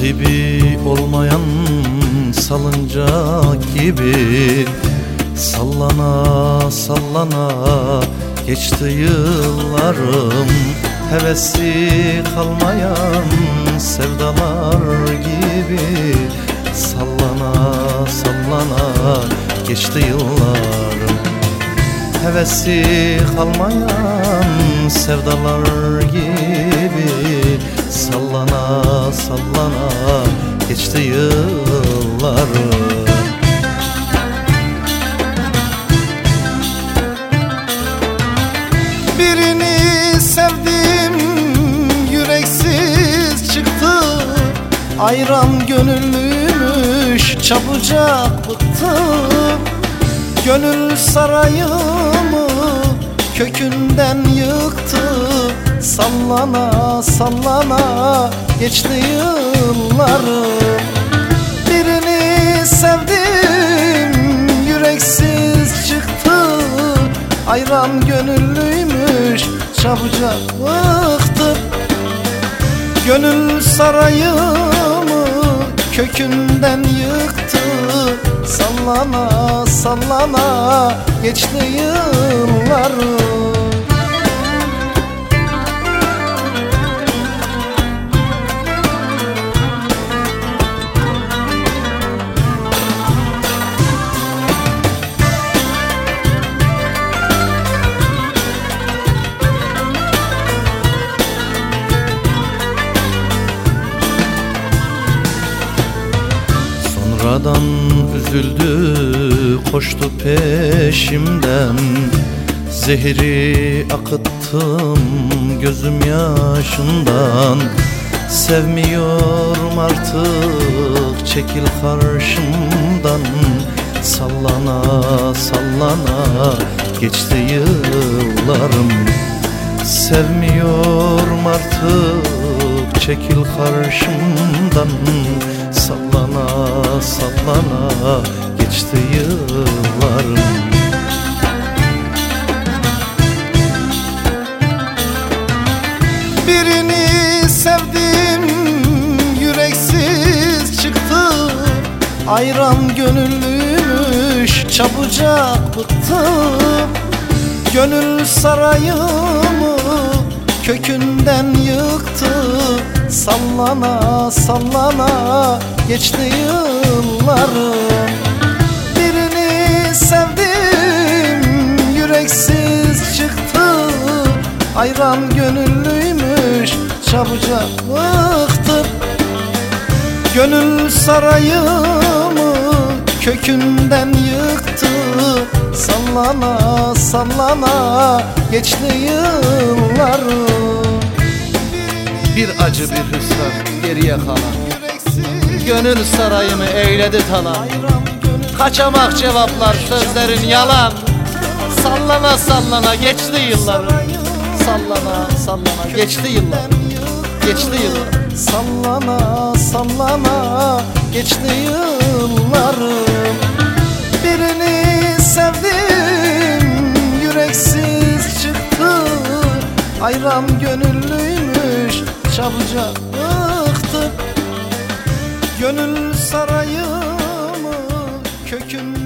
Nasibi olmayan salıncak gibi Sallana sallana geçti yıllarım. Hevesi kalmayan sevdalar gibi Sallana sallana geçti yıllarım. Hevesi kalmayan sevdalar gibi Sallana sallana geçti yıllarım Birini sevdim yüreksiz çıktı. Ayran gönüllüymüş çabucak bıktım Gönül sarayımı kökünden yıktı Sallana sallana geçti yıllarım. Birini sevdim yüreksiz çıktı. Ayran gönüllüymüş çabucak bıktı Gönül sarayımı kökünden yıktı. Sallana sallana geçti yıllarım Sonradan üzüldü koştu peşimden. Zehri akıttım gözüm yaşından. Sevmiyorum artık çekil karşımdan. Sallana sallana geçti yıllarım. Sevmiyorum artık çekil karşımdan Sallana sallana geçti yıllarım Birini sevdim yüreksiz çıktı. Ayran gönüllüymüş çabucak bıktım Gönül sarayımı kökünden yıktı Sallana sallana geçti yıllarım. Birini sevdim yüreksiz çıktı. Ayran gönüllüymüş çabucak bıktım Gönül sarayımı kökünden yıktı. Sallana sallana geçti yıllarım Bir acı bir hüsran geriye kalan. Gönül sarayımı eyledi talan. Kaçamak cevaplar sözlerin yalan. Sallana sallana geçti yıllarım Sallana sallana geçti yıllar. Geçti yıllar. Sallana sallana geçti yıllarım Birini sevdim yüreksiz çıktı. Ayran gönüllüymüş çabucak bıktı Gönül sarayımı kökünden